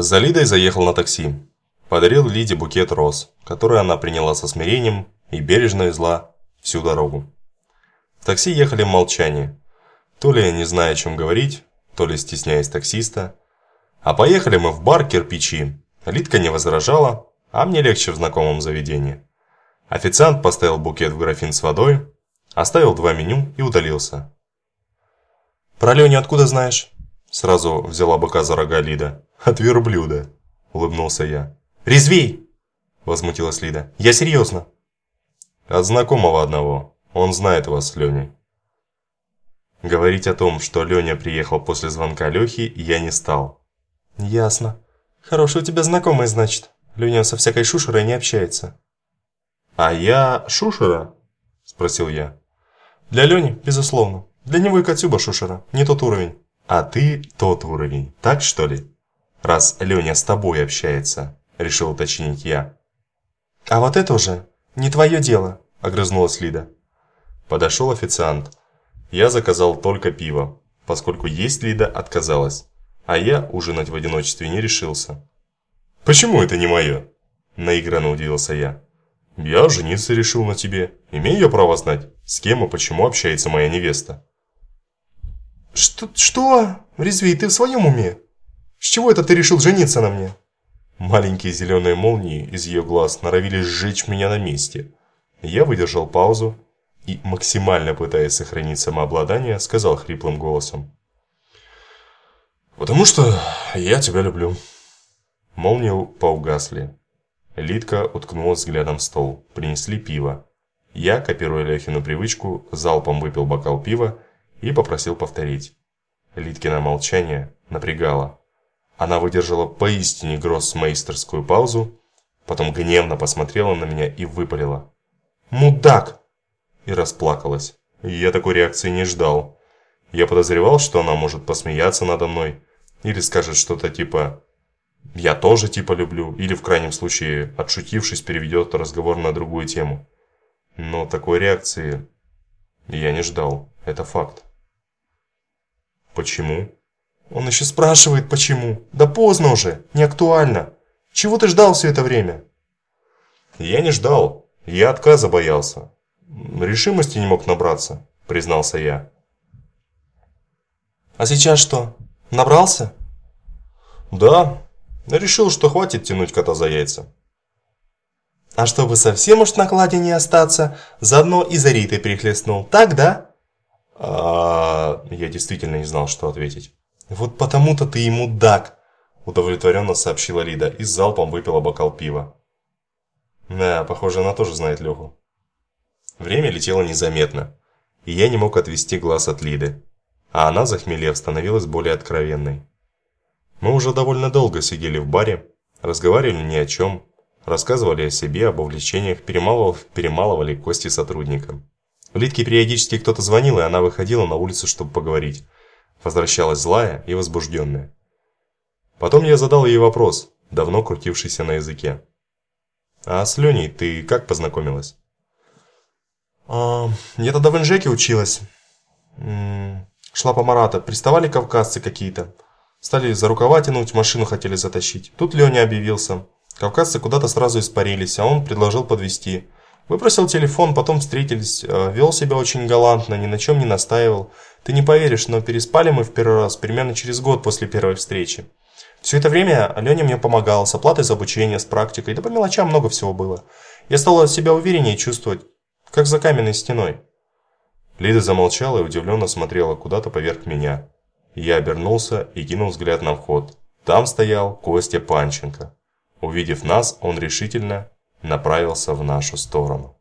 За Лидой заехал на такси. Подарил Лиде букет роз, который она приняла со смирением и бережно везла всю дорогу. В такси ехали в молчании. То ли не зная, о чем говорить, то ли стесняясь таксиста. А поехали мы в бар «Кирпичи». Лидка не возражала, а мне легче в знакомом заведении. Официант поставил букет в графин с водой, оставил два меню и удалился. «Про Леню откуда знаешь?» Сразу взяла быка за рога Лида. «От верблюда», – улыбнулся я. «Резвей!» – возмутилась Лида. «Я серьезно!» «От знакомого одного. Он знает вас с Леней». Говорить о том, что Леня приехал после звонка Лехи, я не стал. «Ясно. Хороший у тебя знакомый, значит. Леня со всякой шушерой не общается». «А я шушера?» – спросил я. «Для Лени, безусловно. Для него и Катюба шушера. Не тот уровень». «А ты тот уровень, так что ли?» «Раз Леня с тобой общается», – решил уточнить я. «А вот это уже не твое дело», – огрызнулась Лида. Подошел официант. Я заказал только пиво, поскольку есть Лида отказалась, а я ужинать в одиночестве не решился. «Почему это не мое?» – наигранно удивился я. «Я жениться решил на тебе. Имею я право знать, с кем и почему общается моя невеста». «Что? Что? Резвей, ты в своем уме? С чего это ты решил жениться на мне?» Маленькие зеленые молнии из ее глаз норовили сжечь меня на месте. Я выдержал паузу и, максимально пытаясь сохранить самообладание, сказал хриплым голосом. «Потому что я тебя люблю». Молнии поугасли. Литка уткнулась взглядом в стол. Принесли пиво. Я, копируя Лехину привычку, залпом выпил бокал пива и попросил повторить. Литкино молчание напрягало. Она выдержала поистине гроссмейстерскую паузу, потом гневно посмотрела на меня и выпалила. «Мудак!» И расплакалась. Я такой реакции не ждал. Я подозревал, что она может посмеяться надо мной. Или скажет что-то типа «Я тоже типа люблю», или в крайнем случае, отшутившись, переведет разговор на другую тему. Но такой реакции я не ждал. Это факт. Почему? Он еще спрашивает, почему. Да поздно уже, не актуально. Чего ты ждал все это время? Я не ждал. Я отказа боялся. Решимости не мог набраться, признался я. А сейчас что? Набрался? Да. Решил, что хватит тянуть кота за яйца. А чтобы совсем уж в накладе не остаться, заодно и за Ритой прихлестнул. Так, да? А, я действительно не знал, что ответить. «Вот потому-то ты ему мудак!» Удовлетворенно сообщила Лида и залпом выпила бокал пива. Да, похоже, она тоже знает Леху. Время летело незаметно, и я не мог отвести глаз от Лиды. А она, захмелев, становилась более откровенной. Мы уже довольно долго сидели в баре, разговаривали ни о чем, рассказывали о себе, об увлечениях, перемалывав, перемалывали кости сотрудникам. Литке периодически кто-то звонил, и она выходила на улицу, чтобы поговорить. Возвращалась злая и возбужденная. Потом я задал ей вопрос, давно крутившийся на языке. «А с Леней ты как познакомилась?» а, «Я тогда в Инжеке училась. Шла по Марата. Приставали кавказцы какие-то. Стали за рукава тянуть, машину хотели затащить. Тут Леня объявился. Кавказцы куда-то сразу испарились, а он предложил подвезти. Выпросил телефон, потом встретились, э, вел себя очень галантно, ни на чем не настаивал. Ты не поверишь, но переспали мы в первый раз примерно через год после первой встречи. Все это время Леня мне помогал, с оплатой за обучение, с практикой, да по мелочам много всего было. Я стала себя увереннее чувствовать, как за каменной стеной. Лида замолчала и удивленно смотрела куда-то поверх меня. Я обернулся и кинул взгляд на вход. Там стоял Костя Панченко. Увидев нас, он решительно направился в нашу сторону.